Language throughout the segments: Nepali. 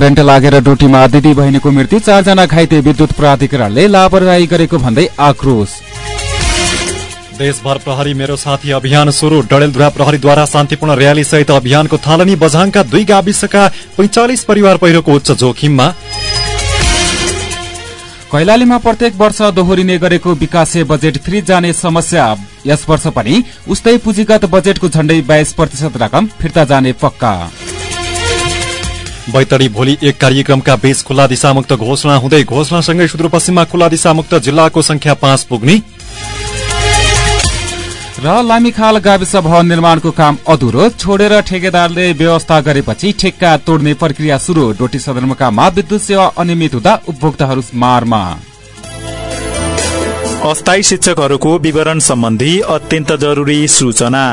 करेन्ट लागेर डोटीमा दिदी बहिनीको मृत्यु चारजना घाइते विद्युत प्राधिकरणले लापरवाही गरेको भन्दै आक्रोश। देशभर प्रहरी मेरो साथी अभियान शुरू डडेलधुरा प्रहरीद्वारा शान्तिपूर्ण र्याली सहित अभियानको थालनी बझाङका दुई गाविसका पैंचालिस परिवार पहिरोको उच्च जोखिममा। कैलालीमा प्रत्येक वर्ष दोहोरिने गरेको विकासे बजेट फिर्ती जाने समस्या। यस वर्ष पनि उस्तै पुँजीगत बजेटको झण्डै बाइस प्रतिशत रकम फिर्ता जाने पक्का। बैतडी भोलि एक कार्यक्रमका बीच खुल्ला दिशामुक्त घोषणा हुँदै घोषणासँगै सुदूरपश्चिममा खुल्ला दिशामुक्त जिल्लाको संख्या पाँच पुग्ने। र लामीखाल गाविस भवन निर्माणको काम अधुरो छोडेर ठेकेदारले व्यवस्था गरेपछि ठेक्का तोड्ने प्रक्रिया शुरू डोटी सदरमुकाममा विद्युत सेवा अनियमित हुँदा उपभोक्ताहरू मारमा। अस्थायी शिक्षकहरूको विवरण सम्बन्धी अत्यन्त जरुरी सूचना।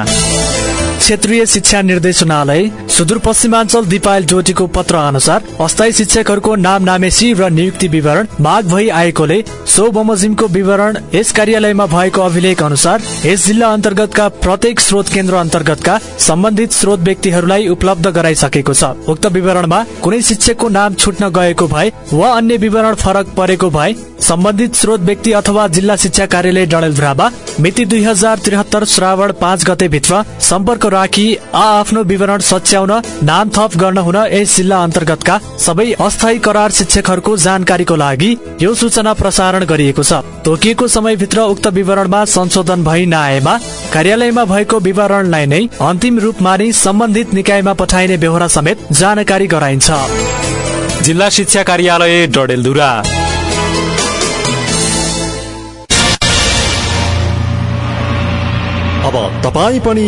क्षेत्रीय शिक्षा निर्देशनालय सुदूरपश्चिमाञ्चल दिपायल ज्योतिको पत्र अनुसार अस्थायी शिक्षकहरूको नाम नामेसी र नियुक्ति विवरण माग भई आएकोले सो बमोजिमको विवरण यस कार्यालयमा भएको अभिलेख अनुसार यस जिल्ला अन्तर्गतका प्रत्येक स्रोत केन्द्र अन्तर्गतका सम्बन्धित स्रोत व्यक्तिहरूलाई उपलब्ध गराइसकेको छ। उक्त विवरणमा कुनै शिक्षकको नाम छुट्न गएको भए वा अन्य विवरण फरक परेको भए सम्बन्धित स्रोत व्यक्ति अथवा जिल्ला शिक्षा कार्यालय डडेलधुरामा मिति दुई हजार त्रिहत्तर श्रावण पाँच गते भित्र सम्पर्क राखी आ आफ्नो विवरण सच्याउन नाम थप गर्न हुन यस जिल्ला अन्तर्गतका सबै अस्थायी करार शिक्षकहरूको जानकारीको लागि यो सूचना प्रसारण गरिएको छ। तोकिएको समयभित्र उक्त विवरणमा संशोधन भई नआएमा कार्यालयमा भएको विवरणलाई नै अन्तिम रूप मानि सम्बन्धित निकायमा पठाइने बेहोरा समेत जानकारी गराइन्छ। जिल्ला शिक्षा कार्यालय डडेलधुरा। अब तपाईँ पनि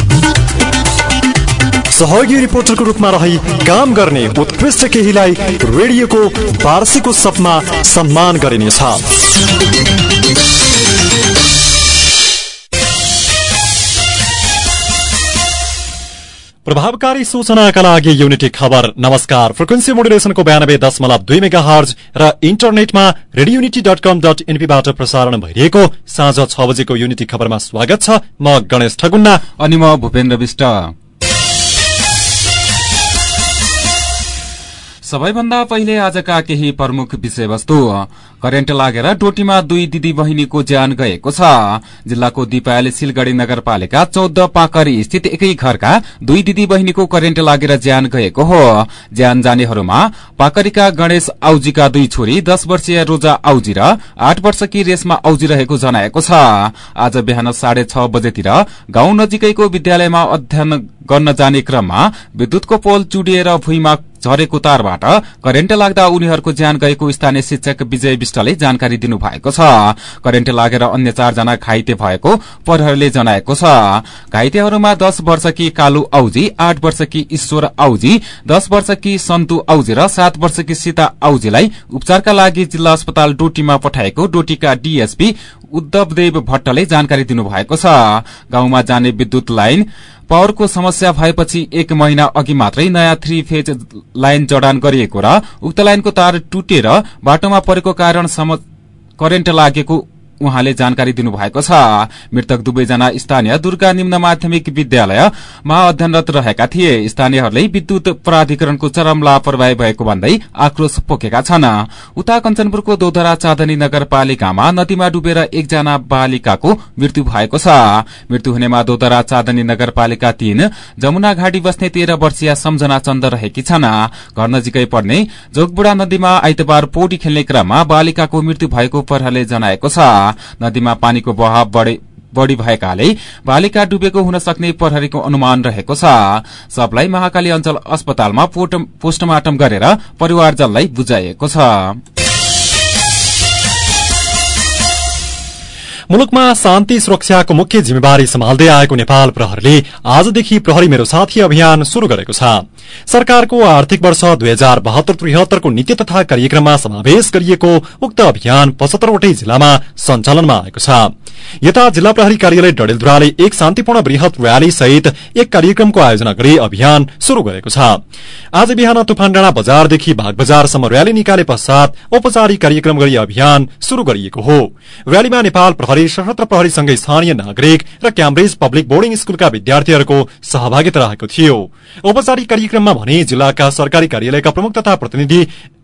सहयोगी रिपोर्टरको रूपमा रही काम गर्ने उत्कृष्ट केहीलाई रेडियोको वार्षिक उत्सवमा सम्मान गरिनेछ। प्रभावकारी सूचनाका लागि युनिटी खबर। नमस्कार। फ्रिक्वेन्सी मोडुलेसनको बयानब्बे दशमलव दुई मेगा हर्ज र इन्टरनेटमा रेडियोनिटी डट कम डट एनपीबाट प्रसारण भइरहेको साँझ छ बजेको युनिटी खबरमा स्वागत छ। म गणेश ठगुन्ना। अनि म भूपेन्द्र विष्ट। सबैभन्दा पहिले आजका केही प्रमुख विषयवस्तु। करेन्ट लागेर डोटीमा दुई दिदी बहिनीको ज्यान गएको छ। जिल्लाको दिपायल सिलगढ़ी नगरपालिका चौध पाकरी स्थित एकै घरका दुई दिदी बहिनीको करेन्ट लागेर ज्यान गएको हो। ज्यान जानेहरूमा पाकरीका गणेश आउजीका दुई छोरी दश वर्षीय रोजा आउजी र आठ वर्षकी रेशमा आउजी रहेको जनाएको छ। आज बिहान साढे छ बजेतिर गाउँ नजिकैको विद्यालयमा अध्ययन गर्न जाने क्रममा विद्युतको पोल चुडिएर भुइँमा झरेको तारबाट करेन्ट लाग्दा उनीहरूको ज्यान गएको स्थानीय शिक्षक विजय विष्टले जानकारी दिनुभएको छ। करेन्ट लागेर अन्य चारजना घाइते भएको प्रहरीले जनाएको छ। घाइतेहरूमा दश वर्षकी कालु औजी आठ वर्षकी ईश्वर औजी दश वर्षकी सन्तु औजी र सात वर्षकी सीता औजीलाई उपचारका लागि जिल्ला अस्पताल डोटीमा पठाएको डोटीका डीएसपी उद्धवदेव भट्टले जानकारी दिनुभएको छ। गाउँमा जाने विद्युत लाइन पावरको समस्या भएपछि एक महिना अघि मात्रै नयाँ थ्री फेज लाइन जडान गरिएको र उक्त लाइनको तार टुटेर बाटोमा परेको कारण करेन्ट लागेको उहाँले जानकारी दिनुभएको छ। मृतक दुवैजना स्थानीय दुर्गा निम्न माध्यमिक विद्यालयमा अध्ययनरत रहेका थिए। स्थानीयहरूले विद्युत प्राधिकरणको चरम लापरवाही भएको भन्दै आक्रोश पोखेका छन्। उता कञ्चनपुरको दोधरा चाँदनी नगरपालिकामा नदीमा डुबेर एकजना बालिकाको मृत्यु भएको छ। मृत्यु हुनेमा दोधरा चाँदनी नगरपालिका तीन जमुना घाटी बस्ने तेह्र वर्षीय सम्झना चन्द रहेकी छन्। घर नजिकै पर्ने जोगबुढ़ा नदीमा आइतबार पौडी खेल्ने क्रममा बालिकाको मृत्यु भएको प्रहरले जनाएको छ। नदीमा पानीको बहाव बढ़ी भएकाले बालिका डुबेको हुन सक्ने प्रहरीको अनुमान रहेको छ। सबलाई महाकाली अञ्चल अस्पतालमा पोस्टमार्टम गरेर परिवारजनलाई बुझाइएको छ। मुलुकमा शान्ति सुरक्षाको मुख्य जिम्मेवारी सम्हाल्दै आएको नेपाल प्रहरीले आजदेखि प्रहरी मेरो साथी अभियान शुरू गरेको छ। सरकारको आर्थिक वर्ष दुई हजार बहत्तर त्रिहत्तरको नीति तथा कार्यक्रममा समावेश गरिएको उक्त अभियान पचहत्तरवटै जिल्लामा सञ्चालनमा आएको छ। यता जिल्ला प्रहरी कार्यालय डडेलधुराले एक शान्तिपूर्ण वृहत र्याली सहित एक कार्यक्रमको आयोजना गरी अभियान शुरू गरेको छ। आज बिहान तुफान डाँडा बजारदेखि बाग बजारसम्म र्याली निकाले पश्चात औपचारिक कार्यक्रम गरी अभियान शुरू गरिएको हो। र्यालीमा नेपाल प्रहरी सशस्त्र प्रहरीसँगै स्थानीय नागरिक र क्याम्ब्रिज पब्लिक बोर्डिङ स्कूलका विद्यार्थीहरूको सहभागिता रहेको थियो। औपचारिक कार्यक्रममा भने जिल्लाका सरकारी कार्यालयका प्रमुख तथा प्रतिनिधि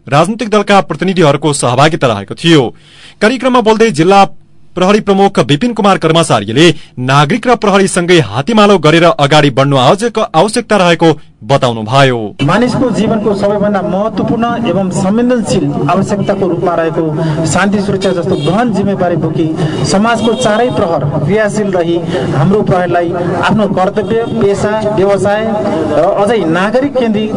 राजनैतिक दलका प्रतिनिधिहरूको सहभागिता रहेको थियो। कार्यक्रममा बोल्दै जिल्ला प्रहरी प्रमुख विपिन कुमार कर्मचारीले नागरिक र प्रहरीसँगै हातीमालो गरेर अगाडि बढ्नु आवश्यकता रहेको बताउनुभयो। मानिसको जीवनको सबैभन्दा महत्वपूर्ण एवं संवेदनशील आवश्यकताको रूपमा रहेको शान्ति सुरक्षा जस्तो गहन जिम्मेवारी बोकी समाजको चारै प्रहर क्रियाशील रही हाम्रो प्रहरीलाई आफ्नो कर्तव्य पेसा व्यवसाय र अझै नागरिक केन्द्रित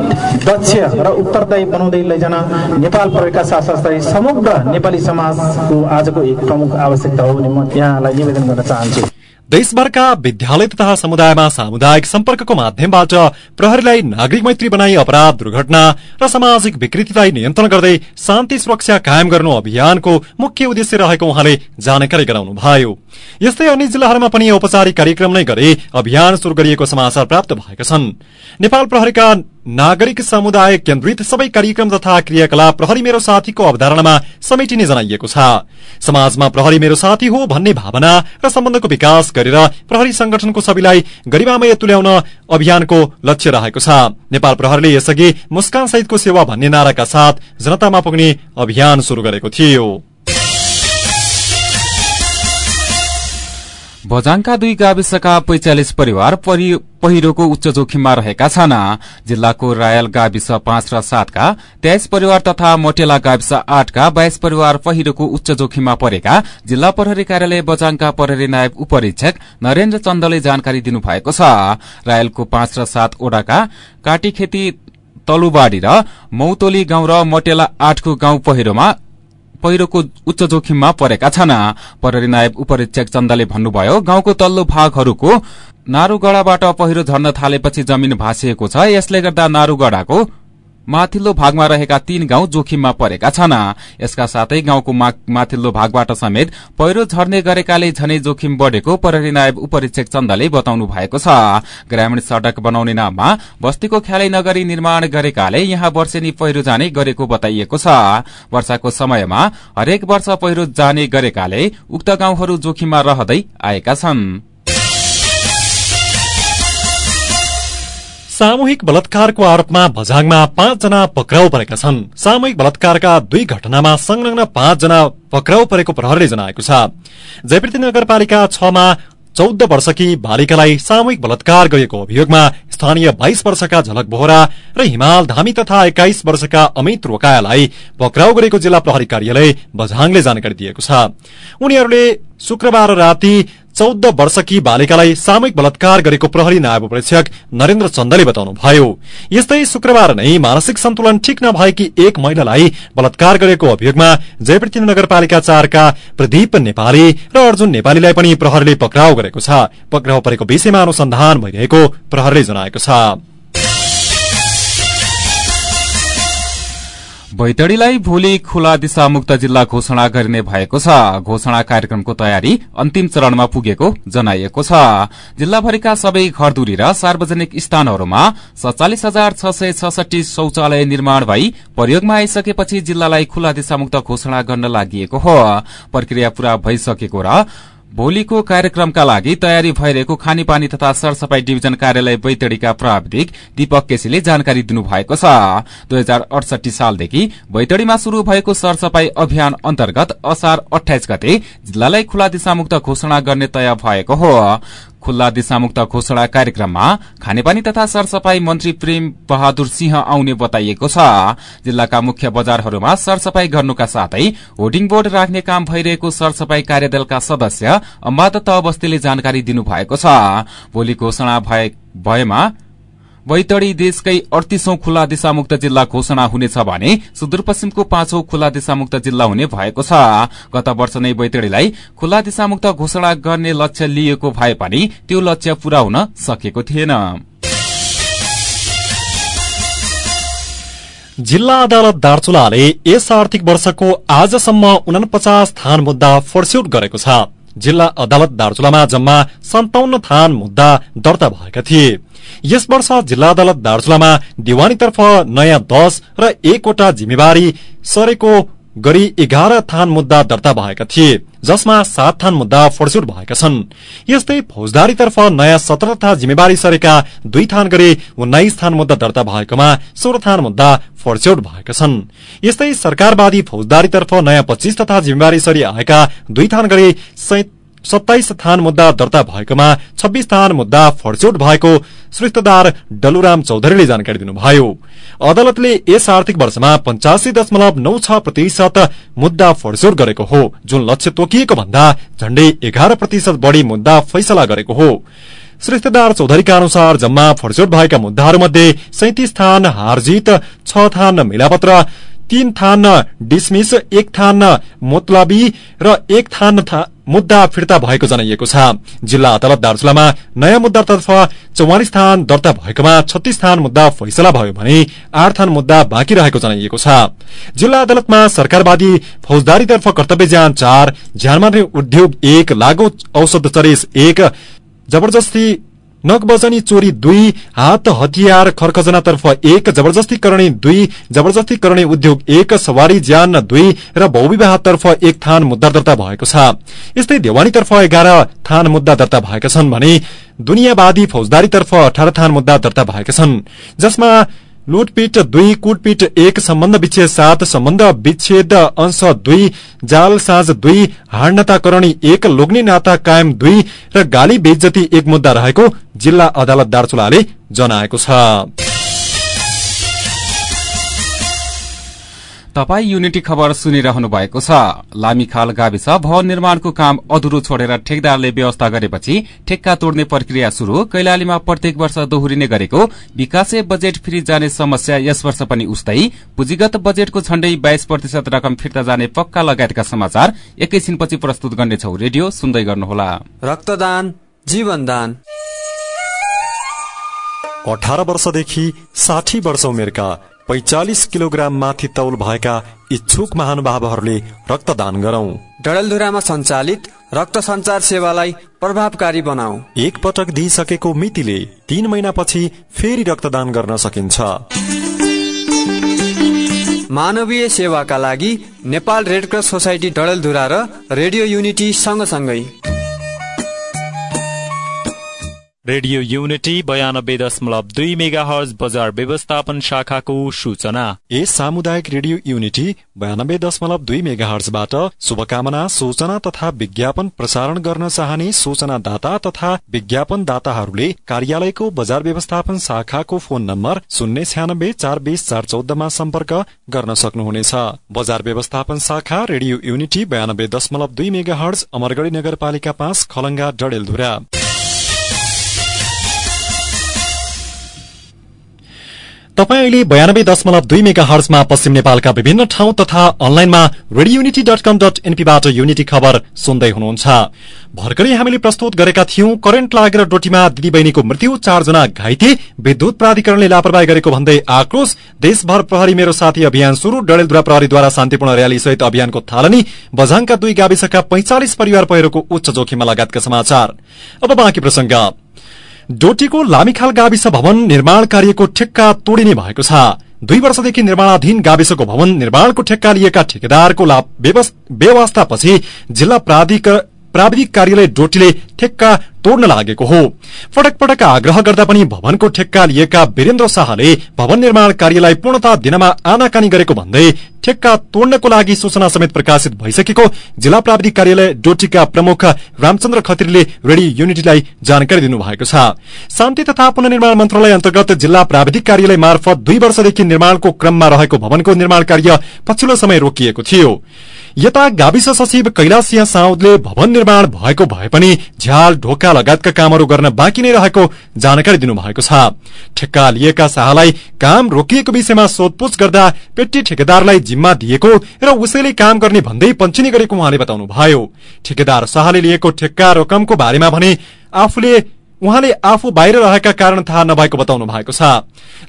दक्ष र उत्तरदायी बनाउँदै लैजान नेपाल प्रहरीका साथसाथै समग्र नेपाली समाजको आजको एक प्रमुख आवश्यकता हो। भने म यहाँलाई निवेदन गर्न चाहन्छु। देशभरका विद्यालय तथा समुदायमा सामुदायिक सम्पर्कको माध्यमबाट प्रहरीलाई नागरिक मैत्री बनाई अपराध दुर्घटना र सामाजिक विकृतिलाई नियन्त्रण गर्दै शान्ति सुरक्षा कायम गर्नु अभियानको मुख्य उद्देश्य रहेको उहाँले जानकारी गराउनुभयो। यस्तै अन्य जिल्लाहरूमा पनि औपचारिक कार्यक्रम नै गरी अभियान शुरू गरिएको समाचार प्राप्त भएका छन्। नेपाल प्रहरीका नागरिक समुदाय केन्द्रित सबै कार्यक्रम तथा क्रियाकलाप प्रहरी मेरो साथीको अवधारणामा समेटिने जनाइएको छ। समाजमा प्रहरी मेरो साथी हो भन्ने भावना र सम्बन्धको विकास गरेर प्रहरी संगठनको सबैलाई गरिमामय तुल्याउन अभियानको लक्ष्य रहेको छ। नेपाल प्रहरीले यसअघि मुस्कान सहितको सेवा भन्ने नाराका साथ जनतामा पुग्ने अभियान शुरू गरेको थियो। भजाङका दुई गाविसका पैंचालिस परिवार पहिरोको उच्च जोखिममा रहेका छन्। जिल्लाको रायल गाविस पाँच र सातका तेइस परिवार तथा मोटेला गाविस आठका बाइस परिवार पहिरोको उच्च जोखिममा परेका जिल्ला प्रहरी कार्यालय बजाङका प्रहरी नायब उपरीक्षक नरेन्द्र चन्दले जानकारी दिनुभएको छ। रायलको पाँच र सात ओडाका काटीखेती तलुबाड़ी र मौतोली गाउँ र मोटेला आठको गाउँ पहिरोमा पहिरोको उच्च जोखिममा परेका छन्। प्रहरी नायब उपरीक्षक चन्दले भन्नुभयो गाउँको तल्लो भागहरूको नारूगढ़ाबाट पहिरो झर्न थालेपछि जमीन भाँसिएको छ। यसले गर्दा नारूगढ़ाको माथिल्लो भागमा रहेका तीन गाउँ जोखिममा परेका छन्। यसका साथै गाउँको माथिल्लो भागबाट समेत पहिरो झर्ने गरेकाले झनै जोखिम बढ़ेको प्रहरी नायब उपरीक्षक चन्दले बताउनु भएको छ। ग्रामीण सड़क बनाउने नाममा बस्तीको ख्यालै नगरी निर्माण गरेकाले यहाँ वर्षेनी पहिरो जाने गरेको बताइएको छ। वर्षाको समयमा हरेक वर्ष पहिरो जाने गरेकाले उक्त गाउँहरू जोखिममा रहँदै आएका छनृ। सामूहिक बलात्कारको आरोपमा बझाङमा पाँचजना पक्राउ परेका छन्। सामूहिक बलात्कारका दुई घटनामा संलग्न पाँचजना पक्राउ परेको प्रहरले जनाएको छ। जयपृथी नगरपालिका छमा चौध वर्षकी बालिकालाई सामूहिक बलात्कार गरिएको अभियोगमा स्थानीय बाइस वर्षका झलक बोहरा र हिमाल धामी तथा एक्काइस वर्षका अमित रोकायालाई पक्राउ गरेको जिल्ला प्रहरी कार्यालय बझाङले जानकारी दिएको छ। उनीहरूले शुक्रबार राति चौध वर्षकी बालिकालाई सामूहिक बलात्कार गरेको प्रहरी नायब परीक्षक नरेन्द्र चन्दले बताउनुभयो। यस्तै शुक्रबार नै मानसिक सन्तुलन ठिक नभएकी एक महिलालाई बलात्कार गरेको अभियोगमा जयपृथ्वी नगरपालिका चारका प्रदीप नेपाली र अर्जुन नेपालीलाई पनि प्रहरीले पक्राउ गरेको छ। पक्राउ परेको विषयमा अनुसन्धान भइरहेको प्रहरले जनाएको छ। बैतडीलाई भोलि खुला दिशामुक्त जिल्ला घोषणा गरिने भएको छ। घोषणा कार्यक्रमको तयारी अन्तिम चरणमा पुगेको जनाइएको छ। जिल्लाभरिका सबै घरदुरी र सार्वजनिक स्थानहरूमा सत्तालिस हजार छ सय छसठी शौचालय निर्माण भई प्रयोगमा आइसकेपछि जिल्लालाई खुला दिशामुक्त घोषणा गर्न लागि प्रक्रिया पूरा भइसकेको र भोलिको कार्यक्रमका लागि तयारी भइरहेको खानेपानी तथा सरसफाई डिभिजन कार्यालय बैतडीका प्राविधिक दीपक केसीले जानकारी दिनुभएको छ। दुई हजार अडसठी सालदेखि बैतडीमा शुरू भएको सरसफाई अभियान अन्तर्गत असार अठाइस गते जिल्लालाई खुला दिशामुक्त घोषणा गर्ने तय भएको हो। खुल्ला दिशामुक्त घोषणा कार्यक्रममा खानेपानी तथा सरसफाई मन्त्री प्रेम बहादुर सिंह आउने बताइएको छ। जिल्लाका मुख्य बजारहरूमा सरसफाई गर्नुका साथै होर्डिङ बोर्ड राख्ने काम भइरहेको सरसफाई कार्यदलका सदस्य अम्बादत्त अवस्थीले जानकारी दिनुभएको छ। भोलि घोषणा भएमा बैतडी देशकै अडतिसौं खुल्ला दिशामुक्त जिल्ला घोषणा हुनेछ भने सुदूरपश्चिमको पाँचौं खुल्ला दिशामुक्त जिल्ला हुने भएको छ। गत वर्ष नै बैतडीलाई खुल्ला दिशामुक्त घोषणा गर्ने लक्ष्य लिएको भए पनि त्यो लक्ष्य पूरा हुन सकेको थिएन। जिल्ला अदालत दार्चुलाले यस आर्थिक वर्षको आजसम्म उनपचास थान मुद्दा फर्स्यौट गरेको छ। जिल्ला अदालत दार्चुलामा जम्मा सन्ताउन्न थान मुद्दा दर्ता भएका थिए। यस वर्ष जिल्ला अदालत दार्चुलामा दिवानीतर्फ नयाँ दश र एकवटा जिम्मेवारी सरेको गरी एघार थान मुद्दा दर्ता भएका थिए जसमा सात थान मुद्दा फर्स्युट भएका छन्। यस्तै फौजदारीतर्फ नयाँ सत्रथा जिम्मेवारी सरेका दुई थान गरी उन्नाइस थान मुद्दा दर्ता भएकोमा सोह्र थान मुद्दा फर्स्युट भएका छन्। यस्तै सरकारवादी फौजदारीतर्फ नयाँ पच्चीस तथा जिम्मेवारी सरी आएका दुई थान गरी सत्ताइस थान मुद्दा दर्ता भएकोमा छब्बीस थान मुद्दा फर्चौट भएको श्रेष्ठदार डलुराम चौधरीले जानकारी दिनुभयो। अदालतले यस आर्थिक वर्षमा पञ्चासी दशमलव नौ छ प्रतिशत मुद्दा फर्चौट गरेको हो जुन लक्ष्य तोकिएको भन्दा झण्डै एघार प्रतिशत बढ़ी मुद्दा फैसला गरेको हो। श्रेष्ठदार चौधरीका अनुसार जम्मा फर्चौट भएका मुद्दाहरूमध्ये सैतिस थान हारजित छ थान मिलापत्र तीन थान डिसमिस एक थान मोतलाबी र एक थान मुद्दा फिर्ता भएको जनाइएको छ। जिल्ला अदालत दार्चुलामा नयाँ मुद्दातर्फ चौवालिस थान दर्ता भएकोमा छत्तीस थान मुद्दा फैसला भयो भने आठ थान मुद्दा बाँकी रहेको जनाइएको छ। जिल्ला अदालतमा सरकारवादी फौजदारीतर्फ कर्तव्य ज्यान चार ज्यानमार्ने उद्योग एक लागू औषध चरेस एक जबरजस्ती नकबजनी चोरी दुई हात हतियार खरखजनातर्फ एक जबरजस्ती करणी दुई जबरजस्ती करणी उद्योग एक सवारी ज्यान दुई र बहुविवाहतर्फ एक थान मुद्दा दर्ता भएको छ। यस्तै देवानीतर्फ एघार थान मुद्दा दर्ता भएका छन् भने दुनियाँवादी फौजदारीतर्फ अठार थान मुद्दा दर्ता भएका छन्। जसमा लुटपिट दुई कुटपिट एक सम्बन्ध विच्छेद सात सम्बन्ध विच्छेद अंश दुई जाल साँझ दुई हाडनाताकरणी एक लोग्ने नाता कायम दुई र गाली बेज्जती एक मुद्दा रहेको जिल्ला अदालत दार्चुलाले जनाएको छ। तपाई युनिटी खबर सुनिरहनु भएको छ। लामीखाल गाविस भवन निर्माणको काम अधुरो छोडेर ठेकदारले व्यवस्था गरेपछि ठेक्का तोड्ने प्रक्रिया शुरू कैलालीमा प्रत्येक वर्ष दोहोरिने गरेको विकासे बजेट फिरी जाने समस्या यस वर्ष पनि उस्तै। पुँजीगत बजेटको झण्डै बाइस प्रतिशत रकम फिर्ता जाने पक्का लगायतका समाचार एकैछिनपछि प्रस्तुत गर्नेछौ। रेडियो सुन्दै गर्नुहोला। रक्तदान जीवनदान। अठार वर्षदेखि साठी वर्ष उमेरका पैचालिस किलोग्राम माथि तौल भएका इच्छुक महानुभावहरूले रक्तदान गरौं। डडेलधुरामा सञ्चालित रक्त संचार सेवालाई प्रभावकारी बनाऊ। एक पटक दिइसकेको मितिले तीन महिनापछि फेरि रक्तदान गर्न सकिन्छ। मानवीय सेवाका लागि नेपाल रेडक्रस सोसाइटी डडेलधुरा र रेडियो युनिटी सँगसँगै। रेडियो युनिटी बयानब्बे दशमलव दुई मेगा हर्ज बजार व्यवस्थापन शाखाको सूचना। यस सामुदायिक रेडियो युनिटी बयानब्बे दशमलव दुई मेगा हर्जबाट शुभकामना सूचना तथा विज्ञापन प्रसारण गर्न चाहने सूचनादाता तथा विज्ञापन दाताहरूले कार्यालयको बजार व्यवस्थापन शाखाको फोन नम्बर शून्य छ्यानब्बे चार बीस चार चौधमा सम्पर्क गर्न सक्नुहुनेछ। बजार व्यवस्थापन शाखा रेडियो युनिटी बयानब्बे दशमलव दुई मेगा हर्ज अमरगढ़ी नगरपालिका पाँच खलंगा डडेलधुरा। तपाईँ अहिले बयानब्बे दशमलव दुई मेगा हर्समा पश्चिम नेपालका विभिन्न ठाउँ तथा अनलाइनमा रेडियो युनिटी युनिटी खबर सुन्दै हुनुहुन्छ। भर्खरै हामीले प्रस्तुत गरेका थियौं करेन्ट लागेर डोटीमा दिदीबहिनीको मृत्यु चारजना घाइते विद्युत प्राधिकरणले लापरवाही गरेको भन्दै आक्रोश देशभर प्रहरी मेरो साथी अभियान शुरू डडेलधुरा प्रहरीद्वारा शान्तिपूर्ण रयाली सहित अभियानको थालनी बझाङका दुई गाविसका पैंचालिस परिवार पहिरोको उच्च जोखिममा लगायतका समाचार। डोटीको लामिखाल गाविस भवन निर्माण कार्यको ठेक्का तोडिने भएको छ। दुई वर्षदेखि निर्माणाधीन गाविसको भवन निर्माणको ठेक्का लिएका ठेकेदारको व्यवस्थापछि जिल्ला प्राविधिक कार्यालय डोटीले ठेक्का तोड्न लागेको हो। पटक पटक आग्रह गर्दा पनि भवनको ठेक्का लिएका वीरेन्द्र शाहले भवन निर्माण कार्यलाई पूर्णता दिनमा आनाकानी गरेको भन्दै ठेक्का तोड्नको लागि सूचना समेत प्रकाशित भइसकेको जिल्ला प्राविधिक कार्यालय डोटीका प्रमुख रामचन्द्र खत्रीले रेडियो युनिटीलाई जानकारी दिनुभएको छ। शान्ति तथा पुननिर्माण मन्त्रालय अन्तर्गत जिल्ला प्राविधिक कार्यालय मार्फत दुई वर्षदेखि निर्माणको क्रममा रहेको भवनको निर्माण कार्य पछिल्लो समय रोकिएको थियो। यता गाविस सचिव कैलाश सिंह साउदले भवन निर्माण भएको भए पनि झ्याल ढोका लगायतका कामहरू गर्न बाँकी नै रहेको जानकारी दिनुभएको छ। ठेक्का लिएका शाहलाई काम रोकिएको विषयमा सोधपूछ गर्दा पेट्टी ठेकेदारलाई जिम्मा दिएको र उसैले काम गर्ने भन्दै पञ्चिनी गरेको उहाँले बताउनुभयो। ठेकेदार शाहले लिएको ठेक्का रकमको बारेमा भने आफूले उहाँले आफू बाहिर रहेका कारण थाहा नभएको बताउनु भएको छ।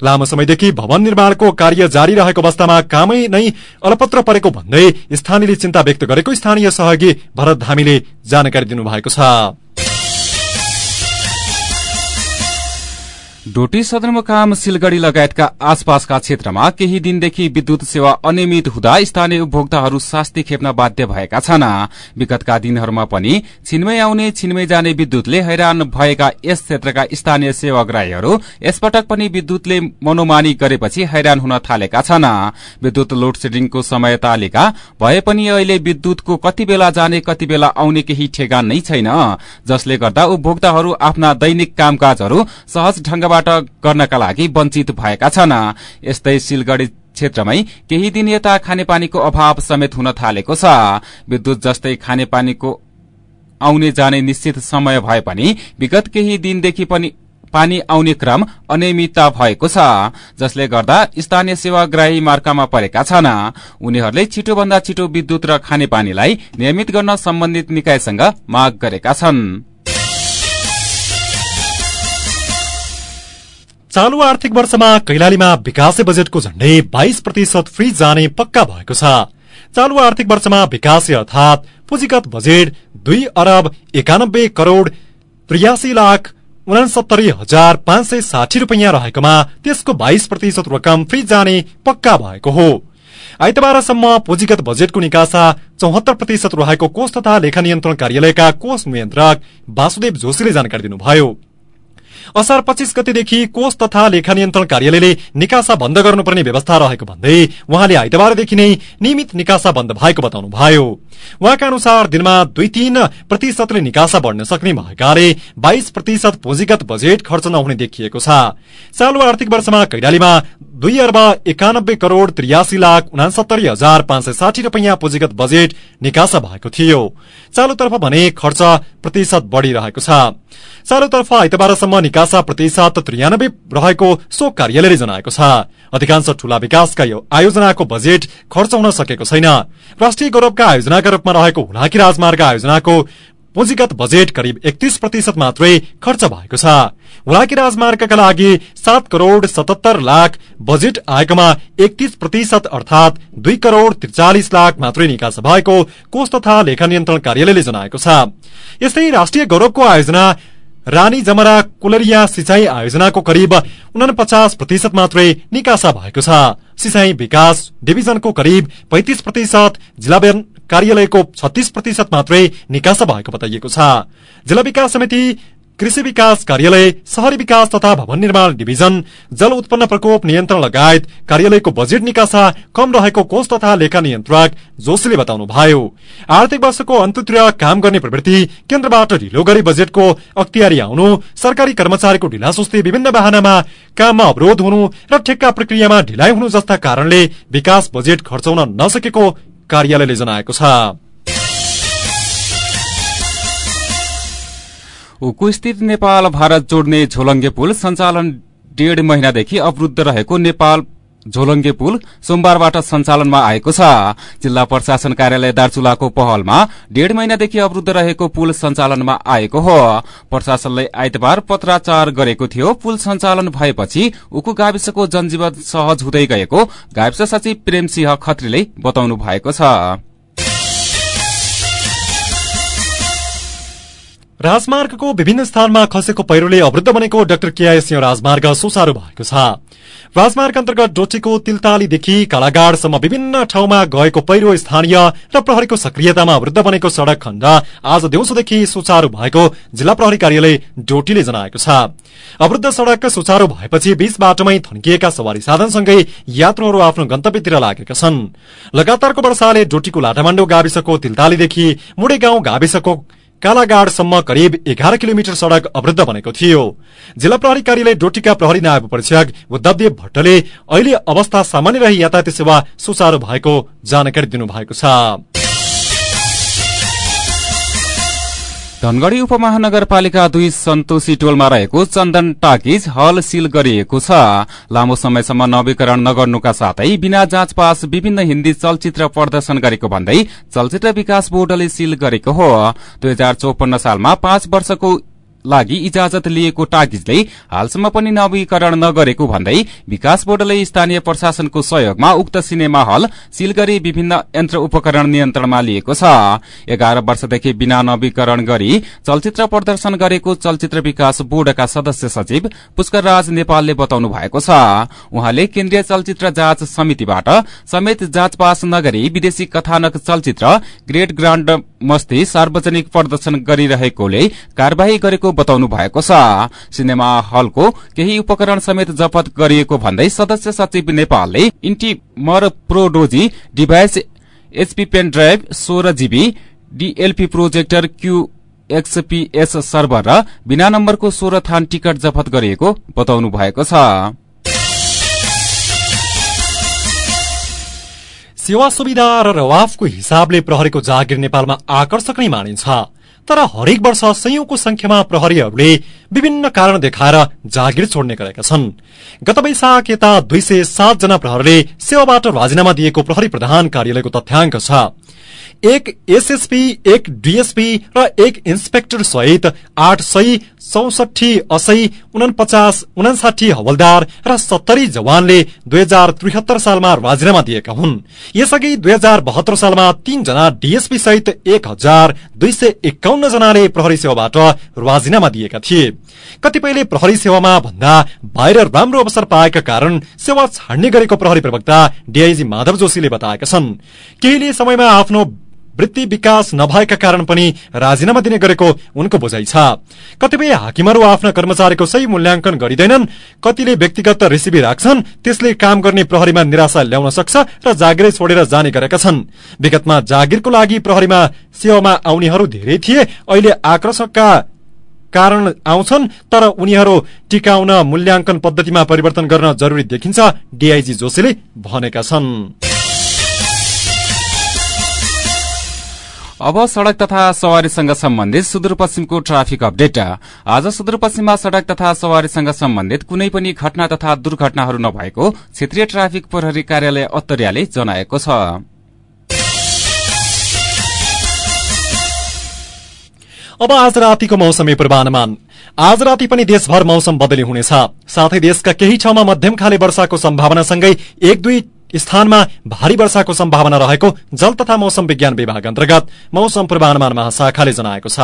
लामो समयदेखि भवन निर्माणको कार्य जारी रहेको अवस्थामा कामै नै अलपत्र परेको भन्दै स्थानीयले चिन्ता व्यक्त गरेको स्थानीय सहयोगी भरत धामीले जानकारी दिनुभएको छ। डोटी सदरमुकाम सिलगढ़ी लगायतका आसपासका क्षेत्रमा केही दिनदेखि विद्युत सेवा अनियमित हुँदा स्थानीय उपभोक्ताहरू शास्ति खेप्न बाध्य भएका छन्। विगतका दिनहरूमा पनि छिनमै आउने छिनमै जाने विद्युतले हैरान भएका यस क्षेत्रका स्थानीय सेवाग्राहीहरू यसपटक पनि विद्युतले मनोमानी गरेपछि हैरान हुन थालेका छन्। विद्युत लोड सेडिङको समय तालिका भए पनि अहिले विद्युतको कति बेला जाने कति बेला आउने केही ठेगान नै छैन। जसले गर्दा उपभोक्ताहरू आफ्ना दैनिक कामकाजहरू सहज ढंग बाट गर्नका लागि वञ्चित भएका छन्। यस्तै सिलगढ़ी क्षेत्रमै केही दिन यता खानेपानीको अभाव समेत हुन थालेको छ। विद्युत जस्तै खानेपानीको आउने जाने निश्चित समय भए पनि विगत केही दिनदेखि पनि पानी आउने क्रम अनियमितता भएको छ जसले गर्दा स्थानीय सेवाग्राही मार्कामा परेका छन्। उनीहरूले छिटोभन्दा छिटो विद्युत र खानेपानीलाई नियमित गर्न सम्बन्धित निकायसँग माग गरेका छन्। चालू आर्थिक वर्षमा कैलालीमा विकासे बजेटको झण्डै बाइस प्रतिशत फ्री जाने पक्का भएको छ। चालू आर्थिक वर्षमा विकासे अर्थात पुँजीगत बजेट दुई अरब एकानब्बे करोड़ त्रियासी लाख उनासत्तरी हजार पाँच सय साठी रुपियाँ रहेकोमा त्यसको बाइस प्रतिशत रकम फ्री जाने पक्का भएको हो। आइतबारसम्म पुँजीगत बजेटको निकासा चौहत्तर प्रतिशत रहेको कोष तथा लेखा नियन्त्रण कार्यालयका कोष नियन्त्रक वासुदेव जोशीले जानकारी दिनुभयो। असार पच्चीस गतेदेखि कोष तथा लेखा नियन्त्रण कार्यालयले निकासा बन्द गर्नुपर्ने व्यवस्था रहेको भन्दै उहाँले आइतबारदेखि नै नियमित निकासा बन्द भएको बताउनुभयो। उहाँका अनुसार दिनमा दुई तीन प्रतिशतले निकासा बढ़न सक्ने भएकाले बाइस प्रतिशत पुँजीगत बजेट खर्च नहुने देखिएको छ। चालु आर्थिक वर्षमा कैलालीमा दुई अर्ब एकानब्बे करोड़ त्रियासी लाख उनासत्तरी हजार पाँच सय साठी रुपियाँ पुँजीगत बजेट निकासा भएको थियो। चालुतर्फ भने खर्च प्रतिशत बढ़िरहेको छ। चालुतर्फ आइतबारसम्म निकासा प्रतिशत त्रियानब्बे रहेको सो कार्यालयले जनाएको छ। अधिकांश ठूला विकासका आयोजनाको बजेट खर्च हुन सकेको छैन। राष्ट्रिय गौरवका आयोजनाका रूपमा रहेको हुलाकी राजमार्ग आयोजनाको पुँजीगत बजेट करिब एकतीस प्रतिशत मात्रै खर्च भएको छ। हुलाकी राजमार्गका लागि सात करोड़ सतहत्तर लाख बजेट आएकोमा एकतीस प्रतिशत अर्थात दुई करोड़ त्रिचालिस लाख मात्रै निकास भएको कोष तथा लेखा नियन्त्रण कार्यालयले जनाएको छ। यस्तै राष्ट्रिय गौरवको आयोजना रानी जमरा कुलरिया सिंचाई आयोजनाको करिब उनपचास प्रतिशत मात्रै निकासा भएको छ। सिंचाई विकास डिभिजनको करिब पैंतिस प्रतिशत जिल्ला कार्यालयको छत्तीस प्रतिशत मात्रै निकासा भएको बताइएको छ। जिल्ला विकास समिति कृषि विकास कार्यालय शहरी विकास तथा भवन निर्माण डिभिजन जल उत्पन्न प्रकोप नियन्त्रण लगायत कार्यालयको बजेट निकासा कम रहेको कोष तथा लेखा नियन्त्रक जोशीले बताउनुभयो। आर्थिक वर्षको अन्ततिर काम गर्ने प्रवृत्ति केन्द्रबाट ढिलो गरी बजेटको अख्तियारी आउनु सरकारी कर्मचारीको ढिला सुस्ती विभिन्न वाहनामा काममा अवरोध हुनु र ठेक्का प्रक्रियामा ढिलाइ हुनु जस्ता कारणले विकास बजेट खर्चाउन नसकेको कार्यालयले जनाएको छ। उकुस्थित नेपाल भारत जोड्ने झोलङ्गे पुल सञ्चालन डेढ महिनादेखि अवरूद्ध रहेको नेपाल झोलङ्गे पुल सोमबारबाट सञ्चालनमा आएको छ। जिल्ला प्रशासन कार्यालय दार्चुलाको पहलमा डेढ़ महिनादेखि अवरूद्ध रहेको पुल सञ्चालनमा आएको हो। प्रशासनले आइतबार पत्राचार गरेको थियो। पुल सञ्चालन भएपछि उकु गाविसको जनजीवन सहज हुँदै गएको। गाविस सचिव प्रेमसिंह खत्रीले बताउनु भएको छ। राजमार्गको विभिन्न स्थानमा खसेको पहिरोले अवृद्ध बनेको डाक्टर केआई सिंह राजमार्ग सुचारू भएको छ। राजमार्ग अन्तर्गत डोटीको तिलतालीदेखि कालागाडसम्म विभिन्न ठाउँमा गएको पहिरो स्थानीय र प्रहरीको सक्रियतामा वृद्ध बनेको सड़क खण्ड आज दिउँसोदेखि सुचारू भएको जिल्ला प्रहरी कार्यालय डोटीले जनाएको छ। अवृद्ध सड़क सुचारू भएपछि बीच बाटोमै थन्किएका सवारी साधनसँगै यात्रुहरू आफ्नो गन्तव्यतिर लागेका छन्। लगातारको वर्षाले डोटीको लाटामाण्डो गाविसको तिलतालीदेखि मुडे गाउँ गाविसको कालागाडसम्म करिब एघार किलोमिटर सड़क अवृद्ध बनेको थियो। जिल्ला प्रहरी कार्यालय डोटीका प्रहरी नायब परीक्षक बुद्धदेव भट्टले अहिले अवस्था सामान्य रही यातायात सेवा सुचारू भएको जानकारी दिनुभएको छ। धनगढ़ी उपमहानगरपालिका दुई सन्तोषी टोलमा रहेको चन्दन टाकिज हल सील गरिएको छ। लामो समयसम्म नवीकरण नगर्नुका साथै बिना जाँच पास विभिन्न हिन्दी चलचित्र प्रदर्शन गरेको भन्दै चलचित्र विकास बोर्डले सील गरेको हो। दुई सालमा पाँच वर्षको लागि इजाजत लिएको टागिजले हालसम्म पनि नवीकरण नगरेको भन्दै विकास बोर्डले स्थानीय प्रशासनको सहयोगमा उक्त सिनेमा हल सिलगढ़ी विभिन्न यन्त्र उपकरण नियन्त्रणमा लिएको छ। एघार वर्षदेखि बिना नवीकरण गरी चलचित्र प्रदर्शन गरेको चलचित्र विकास बोर्डका सदस्य सचिव पुष्कर राज नेपालले बताउनु भएको छ। उहाँले केन्द्रीय चलचित्र जाँच समितिबाट समेत जाँच पास नगरी विदेशी कथानक चलचित्र ग्रेट ग्राण्ड मस्ती सार्वजनिक प्रदर्शन गरिरहेकोले कार्यवाही गरेको बताउनु भएको छ। सिनेमा हलको केही उपकरण समेत जफत गरिएको भन्दै सदस्य सचिव नेपालले इन्टिमर प्रोडोजी डिभाइस एचपी पेन ड्राइभ सोह्र GB DLP projector Q XPS server र बिना नम्बरको सोह्र थान टिकट जफत गरिएको बताउनु भएको छ। सेवा सुविधा र रवाफको हिसाबले प्रहरीको जागिर नेपालमा आकर्षक नै मानिन्छ। तर हरेक वर्ष संयौंको संख्यामा प्रहरीहरूले विभिन्न कारण देखाएर जागिर छोड्ने गरेका छन्। गत वैशाख यता दुई सय सातजना प्रहरीले सेवाबाट राजीनामा दिएको प्रहरी प्रधान कार्यालयको तथ्याङ्क छ। एक एसएसपी एक डीएसपी र एक इन्सपेक्टर सहित आठ सय चौसठी असै उनपचास उनासाठी हवलदार र सत्तरी जवानले दुई हजार त्रिहत्तर सालमा राजीनामा दिएका हुन्। यसअघि दुई हजार बहत्तर सालमा तीनजना डीएसपी सहित एक हजार दुई सय एकाउन्न जनाले प्रहरी सेवाबाट राजीनामा दिएका थिए। कतिपयले प्रहरी सेवामा भन्दा बाहिर राम्रो अवसर पाएका कारण सेवा छाड्ने गरेको प्रहरी प्रवक्ता डीआईजी माधव जोशीले बताएका छन्। केहीले समयमा आफ्नो वृत्ति विकास नभएका कारण पनि राजीनामा दिने गरेको उनको बुझाइ छ। कतिपय हाकिमहरू आफ्ना कर्मचारीको सही मूल्याङ्कन गरिँदैनन्। कतिले व्यक्तिगत रेसिपी राख्छन्। त्यसले काम गर्ने प्रहरीमा निराशा ल्याउन सक्छ र जागिरै छोडेर जाने गरेका छन्। विगतमा जागिरको लागि प्रहरीमा सेवामा आउनेहरू धेरै थिए। अहिले आकर्षकका कारण आउँछन् तर उनीहरू टिकाउन मूल्याङ्कन पद्धतिमा परिवर्तन गर्न जरुरी देखिन्छ डीआईजी जोशीले भनेका छन्। अब सड़क तथा सवारीसँग सम्बन्धित सुदूरपश्चिमको ट्राफिक अपडेट। आज सुदूरपश्चिममा सड़क तथा सवारीसँग सम्बन्धित कुनै पनि घटना तथा दुर्घटनाहरू नभएको क्षेत्रीय ट्राफिक प्रहरी कार्यालय अत्तरियाले जनाएको छ। अब आज रातिको मौसमी पूर्वानुमान। आज राति पनि देशभर मौसम बदली हुनेछ। साथै देशका केही ठाउँमा मध्यम खाले वर्षाको सम्भावनासँगै एक दुई स्थानमा भारी वर्षाको सम्भावना रहेको जल तथा मौसम विज्ञान विभाग अन्तर्गत मौसम पूर्वानुमान महाशाखाले जनाएको छ।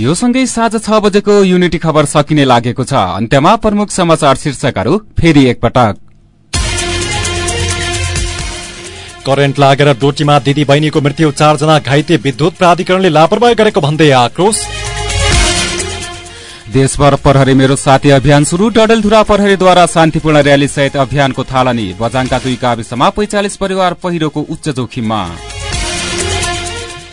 यो सँगै साँझ छ बजेको युनिटी खबर सकिने लागेको छ। अन्त्यमा प्रमुख समाचार शीर्षकहरू फेरि एकपटक। करेन्ट लागेर डोटीमा दिदी बहिनीको मृत्यु चारजना घाइते विद्युत प्राधिकरणले लापरवाही गरेको भन्दै आक्रोश। देशभर प्रहरी मेरो साथी अभियान शुरू डडेलधुरा प्रहरीद्वारा शान्तिपूर्ण र्याली सहित अभियानको थालनी। बजाङका दुई गाविसमा पैंचालिस परिवार पहिरोको उच्च जोखिममा।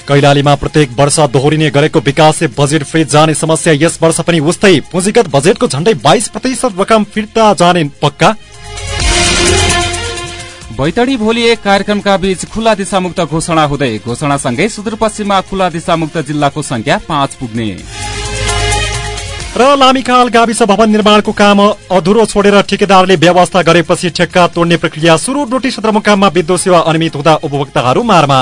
कैलालीमा प्रत्येक वर्ष दोहोरिने गरेको विकास बजेट फ्रिज जाने समस्या यस वर्ष पनि उस्तै। पुँजीगत बजेटको झण्डै बाइस प्रतिशत रकम फिर्ता जाने पक्का? बैतडी भोलि एक कार्यक्रमका बीच खुला दिशामुक्त घोषणा हुँदै घोषणासँगै सुदूरपश्चिममा खुला दिशामुक्त जिल्लाको संख्या पाँच पुग्ने। र लामीकाल गाविस भवन निर्माणको काम अधुरो छोडेर ठेकेदारले व्यवस्था गरेपछि ठेक्का तोड्ने प्रक्रिया सुरु डोटी सदरमुकाममा विद्युत सेवा अनियमित हुँदा उपभोक्ताहरू मारमा